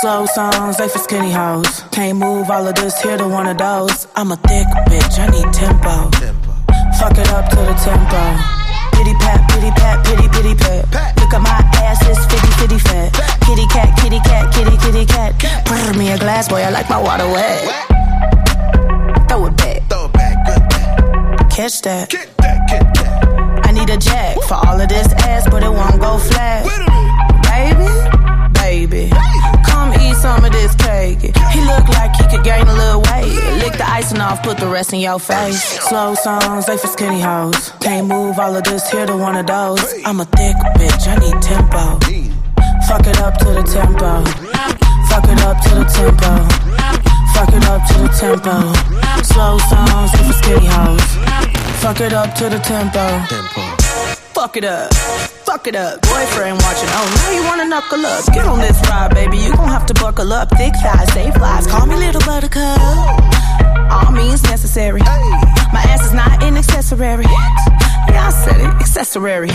Slow songs, they for skinny hoes. Can't move all of this here to one of those. I'm a thick bitch, I need tempo. Fuck it up to the tempo. Pity pat, pity pat, pity pity pat. Look at my ass, it's fitty fitty fat. Kitty cat, kitty cat, kitty kitty cat. Pour me a glass, boy, I like my water wet. Throw it back, Throw it back, good back. catch that. Get that. I need a jack for all of this ass, but it won't Icing off, put the rest in your face. Slow songs, they for skinny hoes. Can't move all of this here to one of those. I'm a thick bitch, I need tempo. Fuck it up to the tempo. Fuck it up to the tempo. Fuck it up to the tempo. Slow songs, they for skinny hoes. Fuck it up to the tempo. Fuck it up. Fuck it up. Boyfriend watching. Oh, now you wanna knuckle up. Get on this ride, baby. You gon' have to buckle up. Thick thighs, safe lies. Call me little. Accessory. Yeah, I said it. Accessory.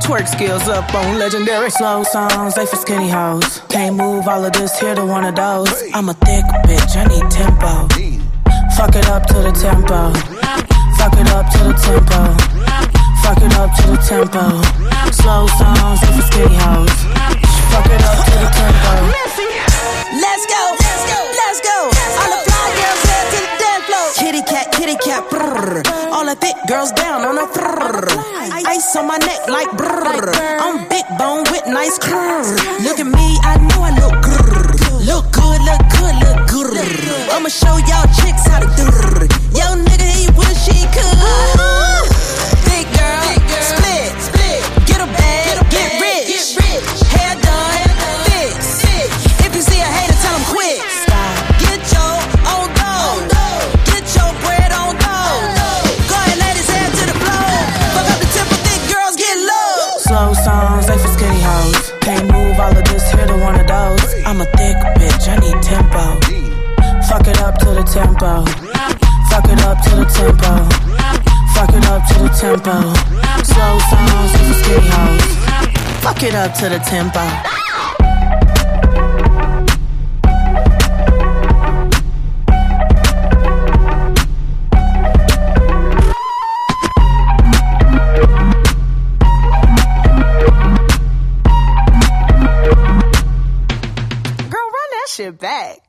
Twerk skills up on legendary. Slow songs, they for skinny hoes. Can't move all of this here to one of those. I'm a thick bitch. I need tempo. Fuck it up to the tempo. Fuck it up to the tempo. Fuck it up to the tempo. Slow songs they for skinny hoes. Fuck it up to the tempo. Let's go, let's go, let's go. All the fly girls head to the dance floor. Kitty cat, kitty cat, brrr. The thick girls down on the brrr. Ice on my neck like brrr. I'm big bone with nice curves. Look at me, I know I look Slow songs, they for skinny hoes. Can't move all of this here to one of those. I'm a thick bitch, I need tempo. Fuck it up to the tempo. Fuck it up to the tempo. Fuck it up to the tempo. Slow songs, they for skinny hoes. Fuck it up to the tempo. Shit back.